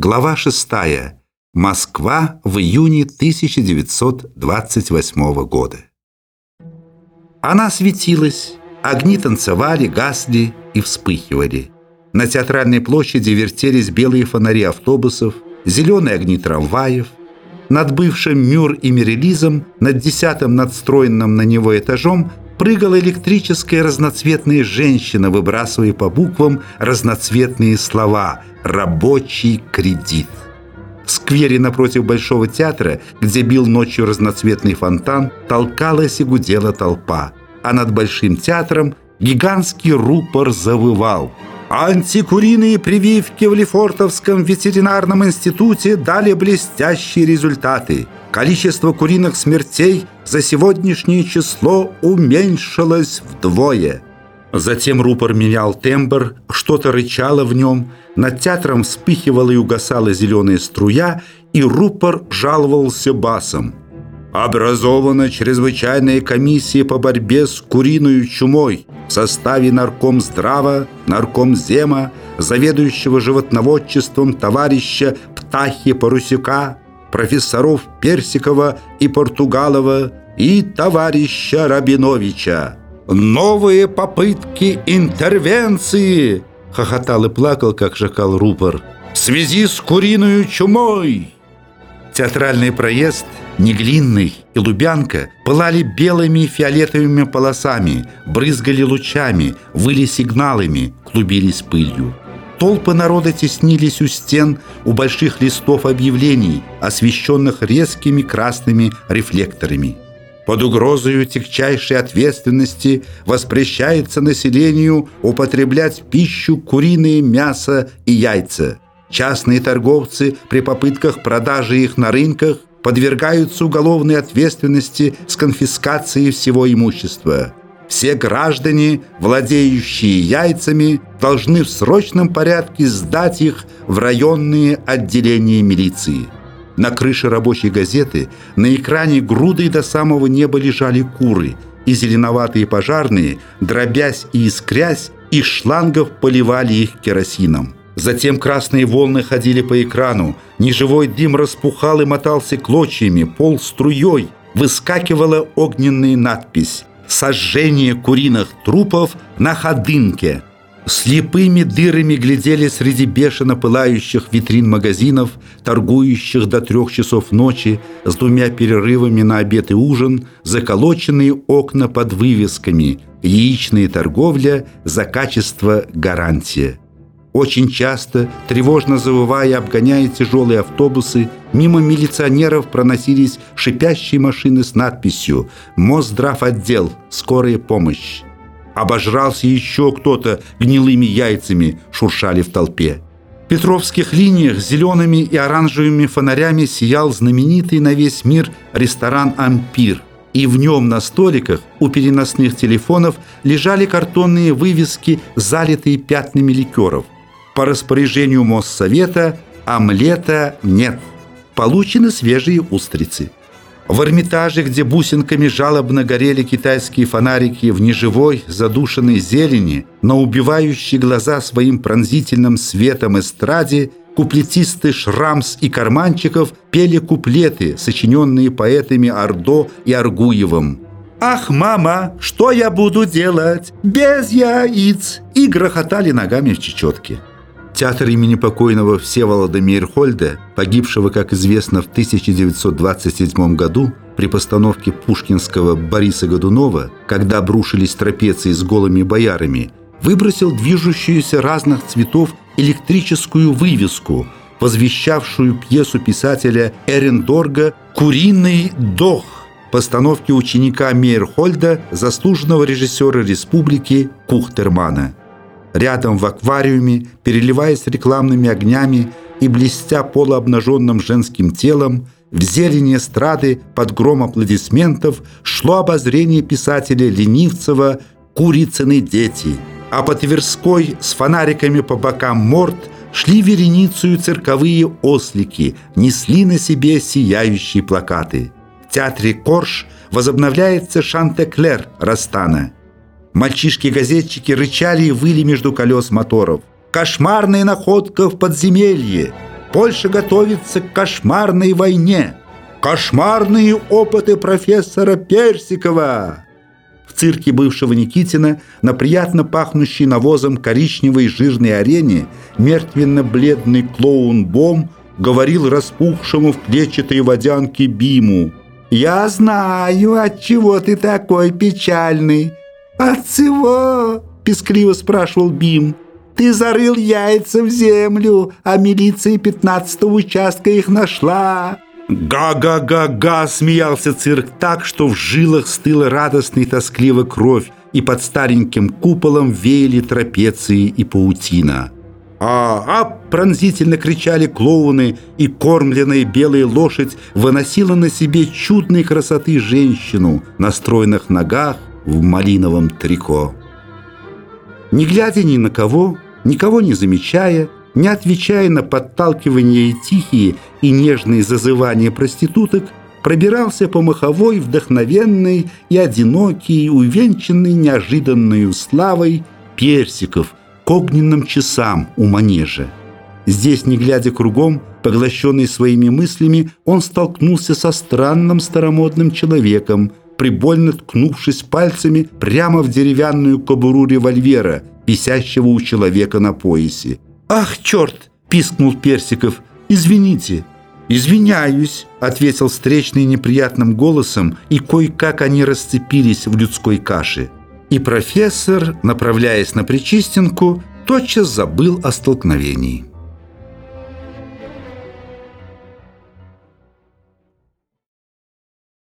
Глава 6. Москва в июне 1928 года. Она светилась, огни танцевали, гасли и вспыхивали. На театральной площади вертелись белые фонари автобусов, зеленые огни трамваев. Над бывшим Мюр и Мерилизом, над десятым надстроенным на него этажом прыгала электрическая разноцветная женщина, выбрасывая по буквам разноцветные слова «рабочий кредит». В сквере напротив Большого театра, где бил ночью разноцветный фонтан, толкалась и гудела толпа. А над Большим театром гигантский рупор завывал – Антикуриные прививки в Лефортовском ветеринарном институте дали блестящие результаты. Количество куриных смертей за сегодняшнее число уменьшилось вдвое. Затем рупор менял тембр, что-то рычало в нем, над театром вспыхивала и угасала зеленая струя, и рупор жаловался басом. Образована чрезвычайная комиссия по борьбе с куриной чумой в составе наркомздрава, наркомзема, заведующего животноводчеством товарища Птахи Парусюка, профессоров Персикова и Португалова и товарища Рабиновича. «Новые попытки интервенции!» — хохотал и плакал, как шакал рупор. «В связи с куриной чумой!» Театральный проезд — Неглинный и Лубянка пылали белыми и фиолетовыми полосами, брызгали лучами, выли сигналами, клубились пылью. Толпы народа теснились у стен, у больших листов объявлений, освещенных резкими красными рефлекторами. Под угрозой тягчайшей ответственности воспрещается населению употреблять пищу куриное мясо и яйца. Частные торговцы при попытках продажи их на рынках подвергаются уголовной ответственности с конфискацией всего имущества. Все граждане, владеющие яйцами, должны в срочном порядке сдать их в районные отделения милиции. На крыше рабочей газеты на экране грудой до самого неба лежали куры, и зеленоватые пожарные, дробясь и искрясь, из шлангов поливали их керосином. Затем красные волны ходили по экрану, неживой дым распухал и мотался клочьями, пол струей, выскакивала огненная надпись «Сожжение куриных трупов на ходынке». Слепыми дырами глядели среди бешено пылающих витрин магазинов, торгующих до трех часов ночи, с двумя перерывами на обед и ужин, заколоченные окна под вывесками «Яичная торговля за качество гарантия». Очень часто, тревожно завывая, обгоняя тяжелые автобусы, мимо милиционеров проносились шипящие машины с надписью «Мосздрав отдел. Скорая помощь». Обожрался еще кто-то гнилыми яйцами, шуршали в толпе. В Петровских линиях зелеными и оранжевыми фонарями сиял знаменитый на весь мир ресторан «Ампир», и в нем на столиках у переносных телефонов лежали картонные вывески, залитые пятнами ликеров – по распоряжению Моссовета омлета нет. Получены свежие устрицы. В Эрмитаже, где бусинками жалобно горели китайские фонарики в неживой, задушенной зелени, на убивающей глаза своим пронзительным светом эстраде, куплетисты Шрамс и Карманчиков пели куплеты, сочиненные поэтами Ордо и Аргуевым. «Ах, мама, что я буду делать? Без яиц!» и грохотали ногами в чечетке. Театр имени покойного Всеволода Мейерхольда, погибшего, как известно, в 1927 году при постановке пушкинского Бориса Годунова, когда обрушились трапеции с голыми боярами, выбросил движущуюся разных цветов электрическую вывеску, возвещавшую пьесу писателя Эрендорга «Куриный дох» постановки ученика Мейерхольда, заслуженного режиссера республики Кухтермана – Рядом в аквариуме, переливаясь рекламными огнями и блестя полуобнаженным женским телом, в зелени эстрады под гром аплодисментов шло обозрение писателя Ленивцева «Курицыны дети», а по Тверской с фонариками по бокам морд шли вереницею цирковые ослики, несли на себе сияющие плакаты. В театре «Корж» возобновляется «Шантеклер» Растана – Мальчишки-газетчики рычали и выли между колес моторов. «Кошмарная находка в подземелье!» Польша готовится к кошмарной войне. Кошмарные опыты профессора Персикова!» В цирке бывшего Никитина на приятно пахнущей навозом коричневой жирной арене мертвенно-бледный клоун Бом говорил распухшему в клетчатой водянке Биму. «Я знаю, от чего ты такой печальный». «От всего?» – пескливо спрашивал Бим. «Ты зарыл яйца в землю, а милиция пятнадцатого участка их нашла». «Га-га-га-га!» – смеялся цирк так, что в жилах стыла радостной тоскливо кровь, и под стареньким куполом веяли трапеции и паутина. «А-а!» – пронзительно кричали клоуны, и кормленная белая лошадь выносила на себе чудной красоты женщину на стройных ногах в малиновом трико. Не глядя ни на кого, никого не замечая, не отвечая на подталкивания и тихие и нежные зазывания проституток, пробирался по маховой, вдохновенный и одинокий, увенчанный неожиданной славой персиков к огненным часам у манежа. Здесь, не глядя кругом, поглощенный своими мыслями, он столкнулся со странным старомодным человеком, прибольно ткнувшись пальцами прямо в деревянную кобуру револьвера, висящего у человека на поясе. «Ах, черт!» – пискнул Персиков. «Извините». «Извиняюсь», – ответил встречный неприятным голосом, и кое-как они расцепились в людской каше. И профессор, направляясь на Причистенку, тотчас забыл о столкновении.